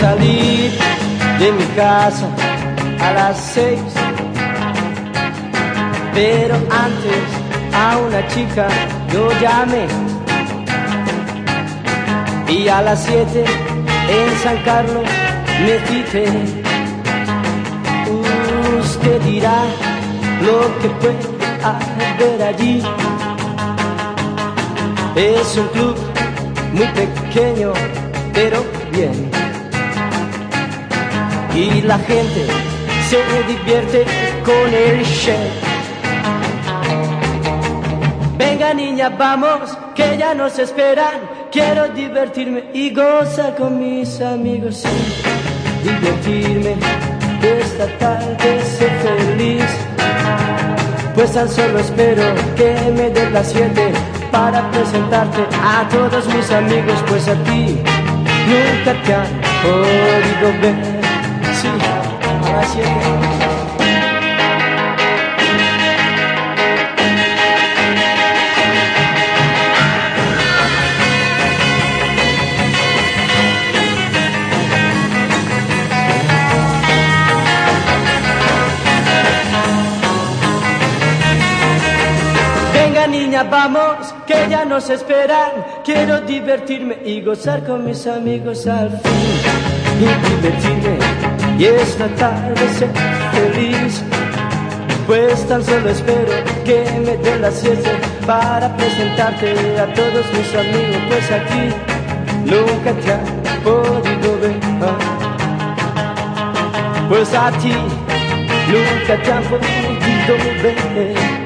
salir de mi casa a las seis. Pero antes a una chica yo llamé. Y a las siete en San Carlos me cité. Usted dirá lo que puede haber allí. Es un club muy pequeño, pero bien. Y la gente se divierte con el chef. Venga niña, vamos, que ya nos esperan. Quiero divertirme y gozar con mis amigos, sí. Divertirme, esta tarde ser feliz. Pues tan solo espero que me des las siete para presentarte a todos mis amigos, pues a ti nunca te han podido ver. Sí, a. Venga niña, vamos, que ya nos esperan. Quiero divertirme y gozar con mis amigos al fin. Y divertirme y esta tarde ser feliz. Pues tan solo espero que me den las siete para presentarte a todos mis amigos. Pues aquí nunca te han podido ver. Pues a ti nunca te han podido ver.